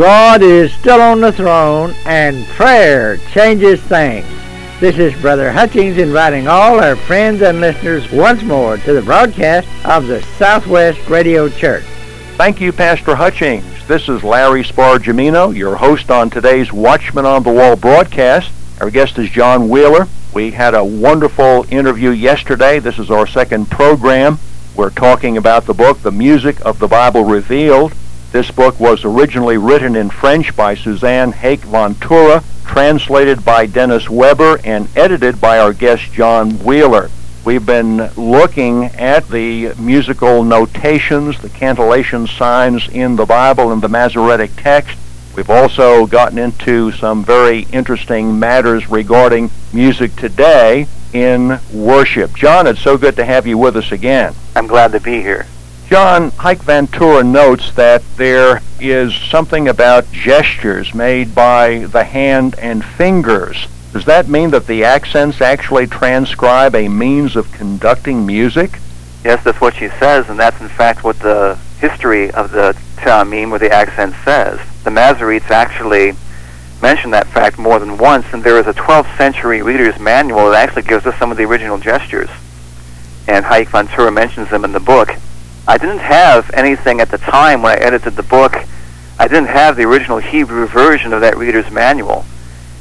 God is still on the throne and prayer changes things. This is Brother Hutchings inviting all our friends and listeners once more to the broadcast of the Southwest Radio Church. Thank you, Pastor Hutchings. This is Larry Spargimino, your host on today's Watchman on the Wall broadcast. Our guest is John Wheeler. We had a wonderful interview yesterday. This is our second program. We're talking about the book, The Music of the Bible Revealed. This book was originally written in French by Suzanne Haïk-Vantoura, translated by Dennis Weber, and edited by our guest John Wheeler. We've been looking at the musical notations, the cantillation signs in the Bible and the Masoretic text. We've also gotten into some very interesting matters regarding music today in worship. John, it's so good to have you with us again. I'm glad to be here. John Haïk-Vantoura notes that there is something about gestures made by the hand and fingers. Does that mean that the accents actually transcribe a means of conducting music? Yes, that's what she says, and that's in fact what the history of the Ta'amim, where the accent says. The Masoretes actually mention that fact more than once, and there is a 12th century reader's manual that actually gives us some of the original gestures. And Haïk-Vantoura mentions them in the book. I didn't have anything at the time when I edited the book. I didn't have the original Hebrew version of that reader's manual.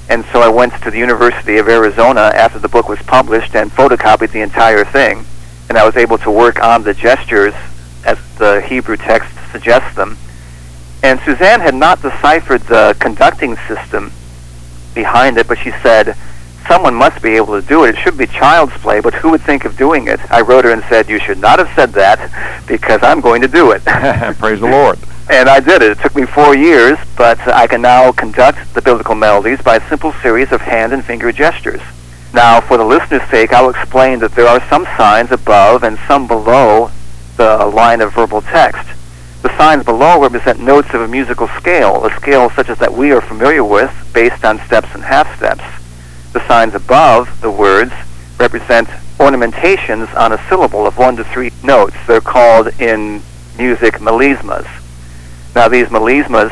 And so I went to the University of Arizona after the book was published and photocopied the entire thing. And I was able to work on the gestures as the Hebrew text suggests them. And Suzanne had not deciphered the conducting system behind it, but she said, someone must be able to do it. It should be child's play, but who would think of doing it? I wrote her and said, you should not have said that because I'm going to do it. Praise the Lord. And I did it. It took me four years, but I can now conduct the biblical melodies by a simple series of hand and finger gestures. Now, for the listener's sake, I'll explain that there are some signs above and some below the line of verbal text. The signs below represent notes of a musical scale, a scale such as that we are familiar with, based on steps and half steps. The signs above the words represent ornamentations on a syllable of one to three notes. They're called in music melismas. Now these melismas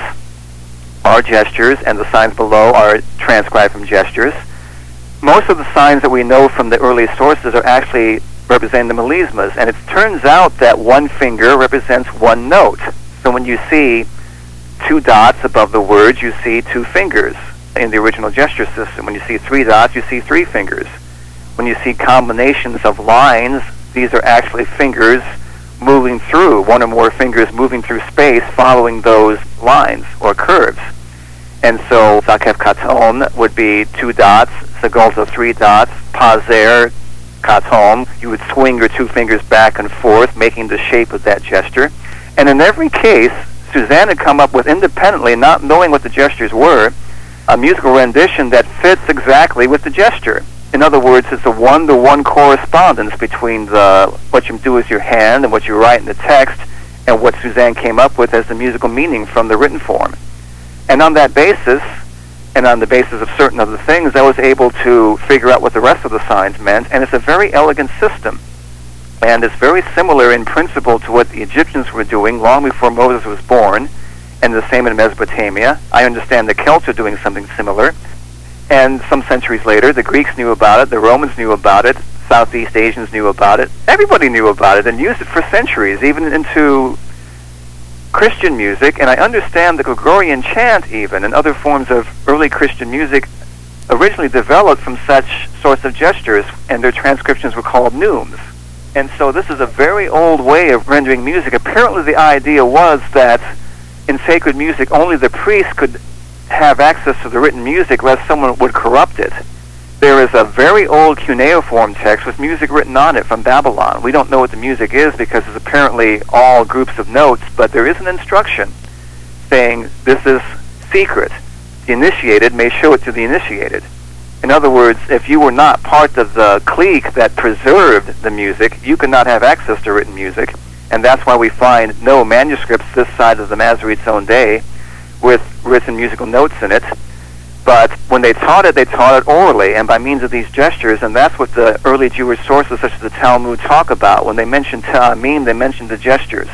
are gestures, and the signs below are transcribed from gestures. Most of the signs that we know from the early sources are actually representing the melismas, and it turns out that one finger represents one note. So when you see two dots above the words, you see two fingers in the original gesture system. When you see three dots, you see three fingers. When you see combinations of lines, these are actually fingers moving through, one or more fingers moving through space following those lines or curves. And so Zakef Katon would be two dots, Segolta three dots, Pazer Katon. You would swing your two fingers back and forth, making the shape of that gesture. And in every case, Suzanne had come up with independently, not knowing what the gestures were, a musical rendition that fits exactly with the gesture. In other words, it's a one-to-one correspondence between the what you do with your hand and what you write in the text and what Suzanne came up with as the musical meaning from the written form. And on that basis, and on the basis of certain other things, I was able to figure out what the rest of the signs meant, and it's a very elegant system. And it's very similar in principle to what the Egyptians were doing long before Moses was born and the same in Mesopotamia. I understand the Celts are doing something similar. And some centuries later, the Greeks knew about it, the Romans knew about it, Southeast Asians knew about it. Everybody knew about it and used it for centuries, even into Christian music. And I understand the Gregorian chant, even, and other forms of early Christian music originally developed from such sorts of gestures, and their transcriptions were called neumes. And so this is a very old way of rendering music. Apparently the idea was that in sacred music, only the priest could have access to the written music lest someone would corrupt it. There is a very old cuneiform text with music written on it from Babylon. We don't know what the music is because it's apparently all groups of notes, but there is an instruction saying this is secret. The initiated may show it to the initiated. In other words, if you were not part of the clique that preserved the music, you could not have access to written music and that's why we find no manuscripts this side of the Masorete's own day with written musical notes in it. But when they taught it, they taught it orally and by means of these gestures, and that's what the early Jewish sources, such as the Talmud, talk about. When they mention ta'amim, they mention the gestures.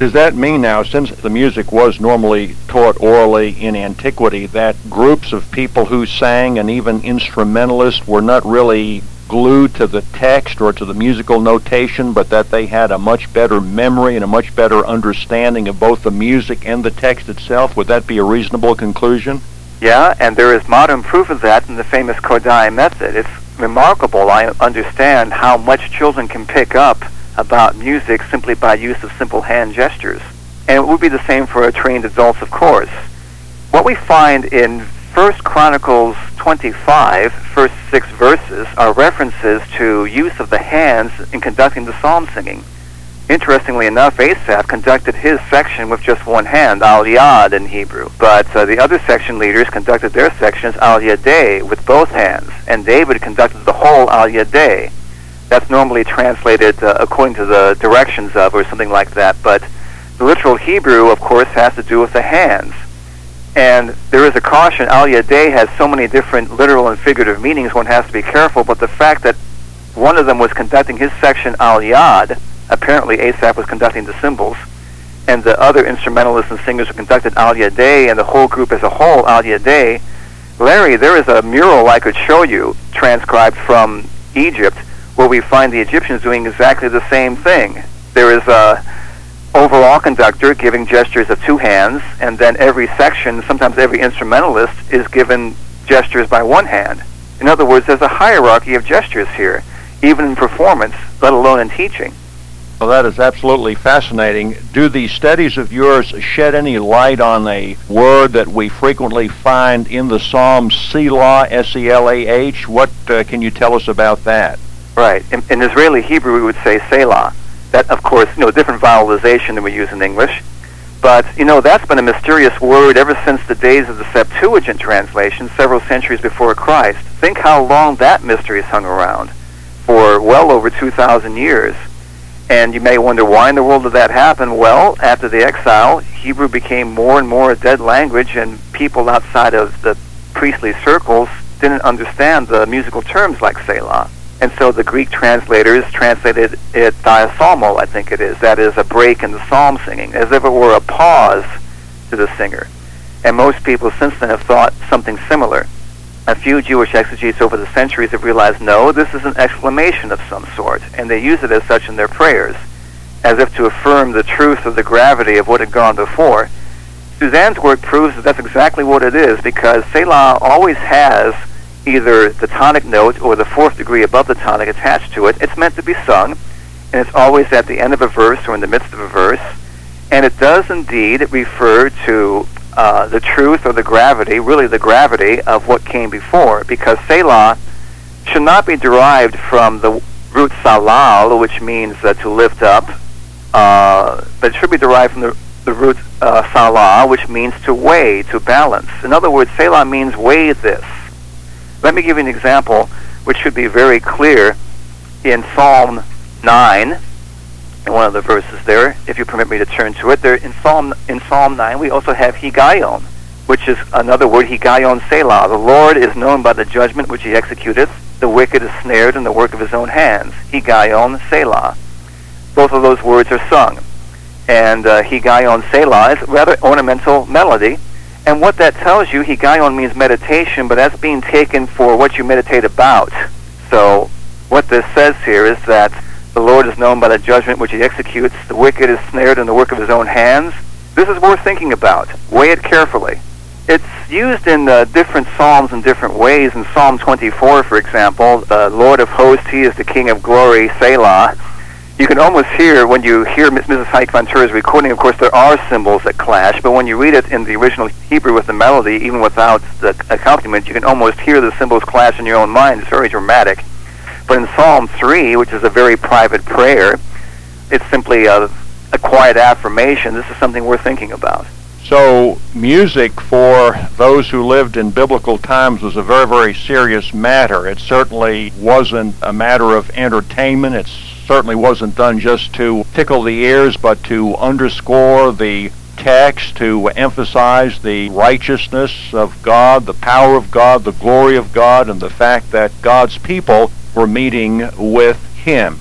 Does that mean now, since the music was normally taught orally in antiquity, that groups of people who sang and even instrumentalists were not really glued to the text or to the musical notation, but that they had a much better memory and a much better understanding of both the music and the text itself? Would that be a reasonable conclusion? Yeah, and there is modern proof of that in the famous Kodály method. It's remarkable, I understand, how much children can pick up about music simply by use of simple hand gestures. And it would be the same for a trained adults, of course. What we find in 1 Chronicles 25, first six verses, are references to use of the hands in conducting the psalm singing. Interestingly enough, Asaph conducted his section with just one hand, al yad in Hebrew, but uh, the other section leaders conducted their sections al yadeh with both hands, and David conducted the whole al yadeh. That's normally translated uh, according to the directions of, or something like that. But the literal Hebrew, of course, has to do with the hands. And there is a caution. Al Yadeh has so many different literal and figurative meanings, one has to be careful. But the fact that one of them was conducting his section Al Yad, apparently Asaph was conducting the cymbals, and the other instrumentalists and singers were conducted Al Yadeh, and the whole group as a whole Al Yadeh. Larry, there is a mural I could show you transcribed from Egypt where we find the Egyptians doing exactly the same thing. There is a overall conductor giving gestures of two hands, and then every section, sometimes every instrumentalist, is given gestures by one hand. In other words, there's a hierarchy of gestures here, even in performance, let alone in teaching. Well, that is absolutely fascinating. Do these studies of yours shed any light on a word that we frequently find in the Psalms, Selah, S-E-L-A-H? What uh, can you tell us about that? Right. In, in Israeli Hebrew, we would say Selah. That, of course, you know, different vowelization than we use in English. But, you know, that's been a mysterious word ever since the days of the Septuagint translation, several centuries before Christ. Think how long that mystery has hung around for well over 2,000 years. And you may wonder why in the world did that happen? Well, after the exile, Hebrew became more and more a dead language, and people outside of the priestly circles didn't understand the musical terms like Selah. And so the Greek translators translated it diapsalmo, I think it is. That is a break in the psalm singing, as if it were a pause to the singer. And most people since then have thought something similar. A few Jewish exegetes over the centuries have realized, no, this is an exclamation of some sort, and they use it as such in their prayers, as if to affirm the truth of the gravity of what had gone before. Suzanne's work proves that that's exactly what it is, because Selah always has either the tonic note or the fourth degree above the tonic attached to it. It's meant to be sung, and it's always at the end of a verse or in the midst of a verse. And it does indeed refer to uh, the truth or the gravity, really the gravity of what came before, because Selah should not be derived from the root salal, which means uh, to lift up, uh, but it should be derived from the, the root uh, salah, which means to weigh, to balance. In other words, Selah means weigh this. Let me give you an example which should be very clear in Psalm 9, in one of the verses there, if you permit me to turn to it. There in Psalm in Psalm 9 we also have Higayon, which is another word, Higayon Selah. The Lord is known by the judgment which he executeth. The wicked is snared in the work of his own hands. Higayon Selah. Both of those words are sung. And uh, Higayon Selah is a rather ornamental melody and what that tells you, higayon means meditation, but that's being taken for what you meditate about. So what this says here is that the Lord is known by the judgment which he executes. The wicked is snared in the work of his own hands. This is worth thinking about. Weigh it carefully. It's used in uh, different psalms in different ways. In Psalm 24, for example, the Lord of hosts, he is the King of glory, Selah you can almost hear when you hear Mrs. Haïk-Vantoura's recording. Of course, there are cymbals that clash, but when you read it in the original Hebrew with the melody, even without the accompaniment, you can almost hear the cymbals clash in your own mind. It's very dramatic. But in Psalm 3, which is a very private prayer, it's simply a, a quiet affirmation. This is something worth thinking about. So, music for those who lived in biblical times was a very, very serious matter. It certainly wasn't a matter of entertainment. It's certainly wasn't done just to tickle the ears, but to underscore the text, to emphasize the righteousness of God, the power of God, the glory of God, and the fact that God's people were meeting with Him.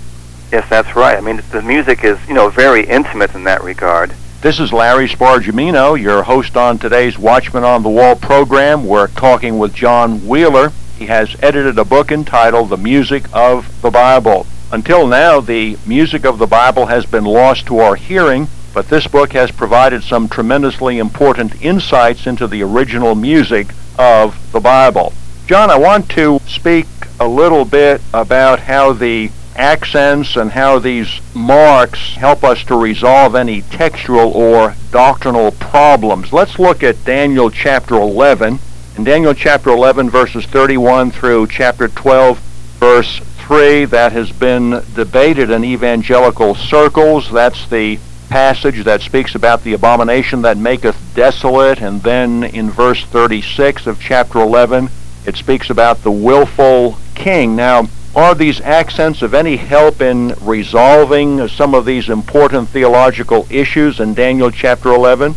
Yes, that's right. I mean, the music is, you know, very intimate in that regard. This is Larry Spargimino, your host on today's Watchman on the Wall program. We're talking with John Wheeler. He has edited a book entitled The Music of the Bible. Until now, the music of the Bible has been lost to our hearing, but this book has provided some tremendously important insights into the original music of the Bible. John, I want to speak a little bit about how the accents and how these marks help us to resolve any textual or doctrinal problems. Let's look at Daniel chapter 11. In Daniel chapter 11, verses 31 through chapter 12, verse 3, that has been debated in evangelical circles. That's the passage that speaks about the abomination that maketh desolate. And then in verse 36 of chapter 11, it speaks about the willful king. Now, are these accents of any help in resolving some of these important theological issues in Daniel chapter 11?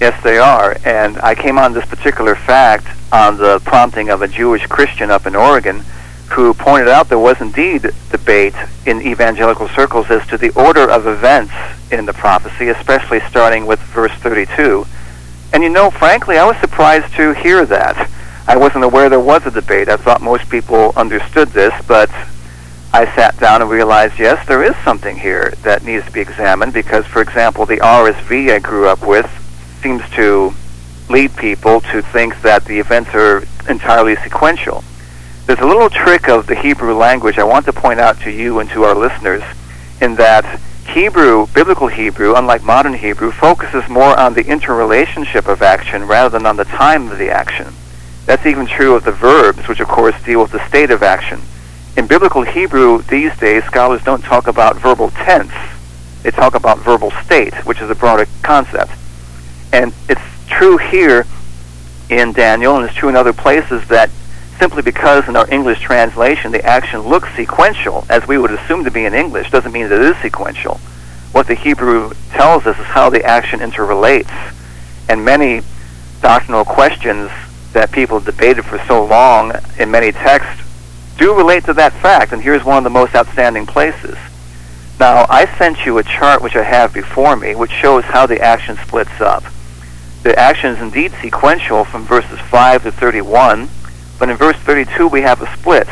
Yes, they are. And I came on this particular fact on the prompting of a Jewish Christian up in Oregon who pointed out there was indeed debate in evangelical circles as to the order of events in the prophecy, especially starting with verse 32. And you know, frankly, I was surprised to hear that. I wasn't aware there was a debate. I thought most people understood this, but I sat down and realized, yes, there is something here that needs to be examined because, for example, the RSV I grew up with seems to lead people to think that the events are entirely sequential. There's a little trick of the Hebrew language I want to point out to you and to our listeners in that Hebrew, biblical Hebrew, unlike modern Hebrew, focuses more on the interrelationship of action rather than on the time of the action. That's even true of the verbs, which of course deal with the state of action. In biblical Hebrew these days, scholars don't talk about verbal tense. They talk about verbal state, which is a broader concept. And it's true here in Daniel, and it's true in other places, that simply because in our English translation the action looks sequential, as we would assume to be in English, doesn't mean that it is sequential. What the Hebrew tells us is how the action interrelates. And many doctrinal questions that people debated for so long in many texts do relate to that fact, and here's one of the most outstanding places. Now, I sent you a chart which I have before me, which shows how the action splits up. The action is indeed sequential from verses 5 to 31, but in verse 32 we have a split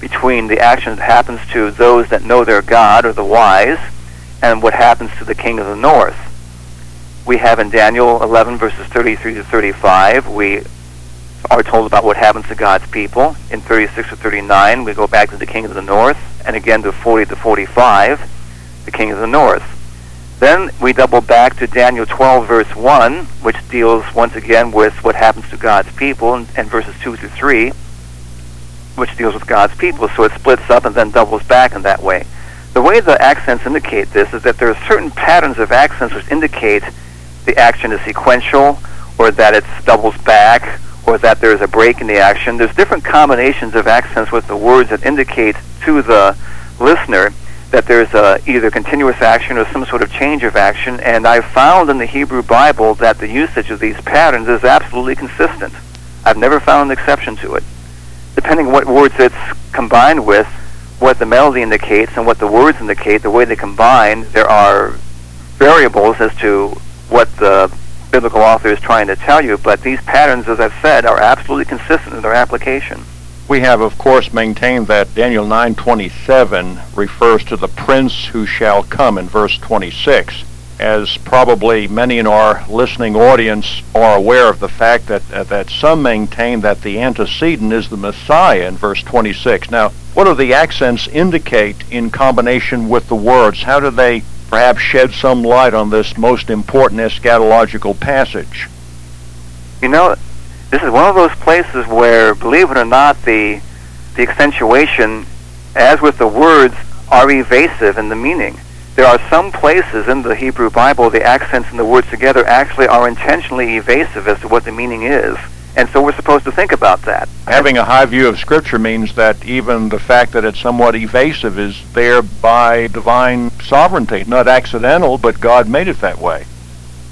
between the action that happens to those that know their God, or the wise, and what happens to the king of the north. We have in Daniel 11 verses 33 to 35, we are told about what happens to God's people. In 36 to 39, we go back to the king of the north, and again to 40 to 45, the king of the north. Then we double back to Daniel 12, verse 1, which deals once again with what happens to God's people, and, and verses 2 through 3, which deals with God's people. So it splits up and then doubles back in that way. The way the accents indicate this is that there are certain patterns of accents which indicate the action is sequential, or that it doubles back, or that there's a break in the action. There's different combinations of accents with the words that indicate to the listener that there's a, either continuous action or some sort of change of action. And I've found in the Hebrew Bible that the usage of these patterns is absolutely consistent. I've never found an exception to it. Depending on what words it's combined with, what the melody indicates and what the words indicate, the way they combine, there are variables as to what the biblical author is trying to tell you, but these patterns, as I've said, are absolutely consistent in their application. We have, of course, maintained that Daniel 9:27 refers to the prince who shall come in verse 26. As probably many in our listening audience are aware of the fact that uh, that some maintain that the antecedent is the Messiah in verse 26. Now, what do the accents indicate in combination with the words? How do they perhaps shed some light on this most important eschatological passage? You know, this is one of those places where, believe it or not, the the accentuation, as with the words, are evasive in the meaning. There are some places in the Hebrew Bible the accents and the words together actually are intentionally evasive as to what the meaning is. And so we're supposed to think about that. Having a high view of Scripture means that even the fact that it's somewhat evasive is there by divine sovereignty, not accidental, but God made it that way.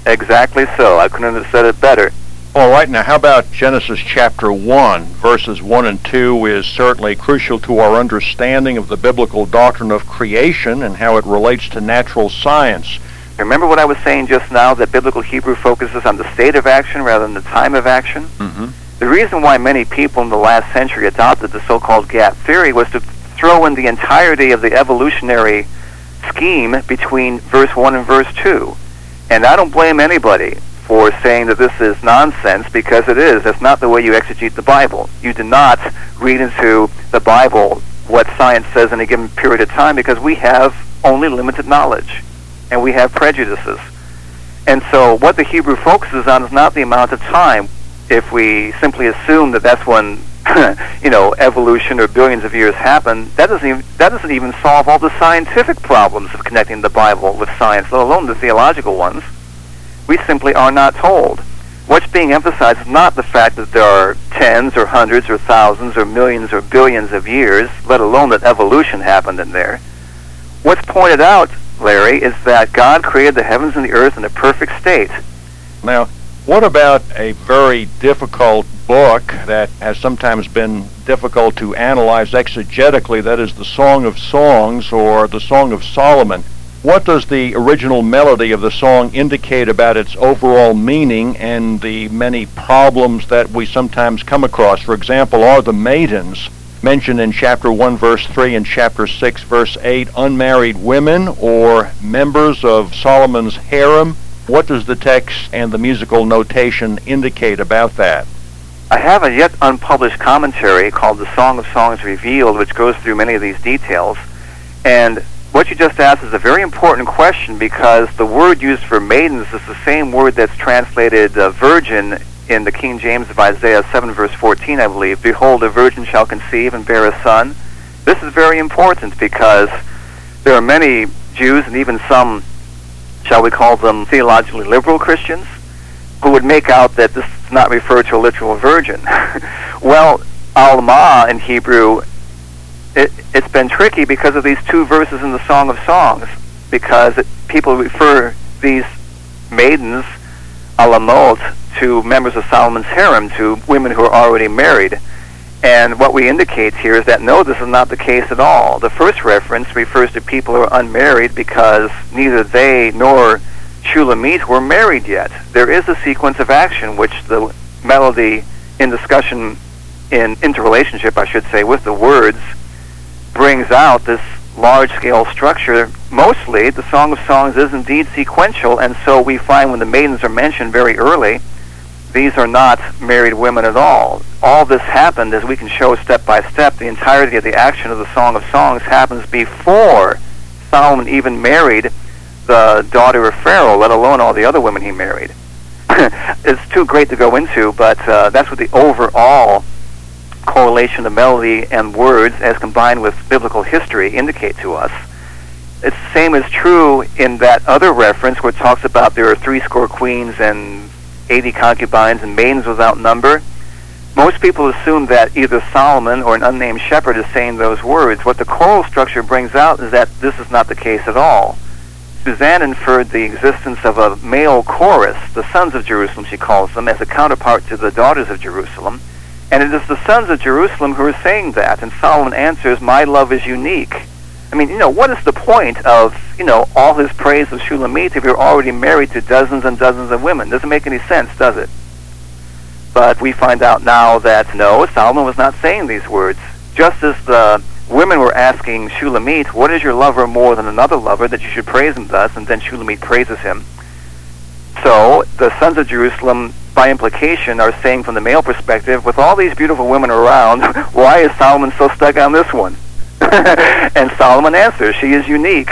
Exactly so. I couldn't have said it better. All right, now how about Genesis chapter 1, verses 1 and 2 is certainly crucial to our understanding of the biblical doctrine of creation and how it relates to natural science. Remember what I was saying just now that biblical Hebrew focuses on the state of action rather than the time of action? Mm-hmm. The reason why many people in the last century adopted the so-called gap theory was to throw in the entirety of the evolutionary scheme between verse 1 and verse 2. And I don't blame anybody for saying that this is nonsense because it is. That's not the way you exegete the Bible. You do not read into the Bible what science says in a given period of time because we have only limited knowledge and we have prejudices. And so what the Hebrew focuses on is not the amount of time. If we simply assume that that's when you know, evolution or billions of years happened, that doesn't even, that doesn't even solve all the scientific problems of connecting the Bible with science, let alone the theological ones. We simply are not told. What's being emphasized is not the fact that there are tens or hundreds or thousands or millions or billions of years, let alone that evolution happened in there. What's pointed out, Larry, is that God created the heavens and the earth in a perfect state. Now, what about a very difficult book that has sometimes been difficult to analyze exegetically, that is the Song of Songs or the Song of Solomon? What does the original melody of the song indicate about its overall meaning and the many problems that we sometimes come across? For example, are the maidens mentioned in chapter 1 verse 3 and chapter 6 verse 8 unmarried women or members of Solomon's harem? What does the text and the musical notation indicate about that? I have a yet unpublished commentary called The Song of Songs Revealed, which goes through many of these details. And what you just asked is a very important question because the word used for maidens is the same word that's translated uh, virgin in the King James of Isaiah 7, verse 14, I believe. Behold, a virgin shall conceive and bear a son. This is very important because there are many Jews and even some shall we call them theologically liberal Christians, who would make out that this does not refer to a literal virgin. well, Alma in Hebrew, it, has been tricky because of these two verses in the Song of Songs, because it, people refer these maidens, a la alamot, to members of Solomon's harem, to women who are already married. And what we indicate here is that no, this is not the case at all. The first reference refers to people who are unmarried because neither they nor Shulamit were married yet. There is a sequence of action which the melody in discussion in interrelationship, I should say, with the words brings out this large-scale structure. Mostly, the Song of Songs is indeed sequential, and so we find when the maidens are mentioned very early, these are not married women at all. All this happened, as we can show step by step, the entirety of the action of the Song of Songs happens before Solomon even married the daughter of Pharaoh, let alone all the other women he married. it's too great to go into, but uh, that's what the overall correlation of melody and words as combined with biblical history indicate to us. It's the same is true in that other reference where it talks about there are three score queens and 80 concubines and maidens without number. Most people assume that either Solomon or an unnamed shepherd is saying those words. What the choral structure brings out is that this is not the case at all. Suzanne inferred the existence of a male chorus, the sons of Jerusalem, she calls them, as a counterpart to the daughters of Jerusalem. And it is the sons of Jerusalem who are saying that. And Solomon answers, My love is unique. I mean, you know, what is the point of, you know, all his praise of Shulamit if you're already married to dozens and dozens of women? Doesn't make any sense, does it? But we find out now that no, Solomon was not saying these words. Just as the women were asking Shulamit, what is your lover more than another lover that you should praise him thus? And then Shulamit praises him. So the sons of Jerusalem, by implication, are saying from the male perspective, with all these beautiful women around, why is Solomon so stuck on this one? and Solomon answers, she is unique.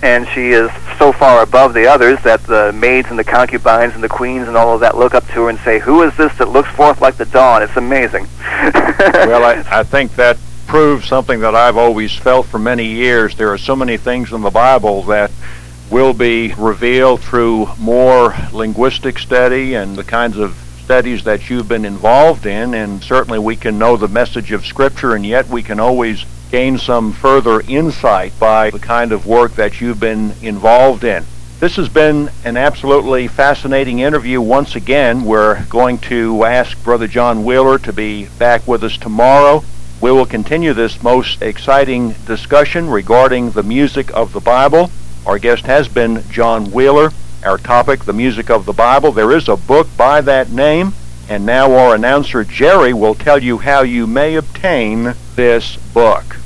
And she is so far above the others that the maids and the concubines and the queens and all of that look up to her and say, Who is this that looks forth like the dawn? It's amazing. well, I, I think that proves something that I've always felt for many years. There are so many things in the Bible that will be revealed through more linguistic study and the kinds of studies that you've been involved in, and certainly we can know the message of Scripture, and yet we can always gain some further insight by the kind of work that you've been involved in. This has been an absolutely fascinating interview once again. We're going to ask Brother John Wheeler to be back with us tomorrow. We will continue this most exciting discussion regarding the music of the Bible. Our guest has been John Wheeler. Our topic, the music of the Bible. There is a book by that name. And now our announcer Jerry will tell you how you may obtain this book.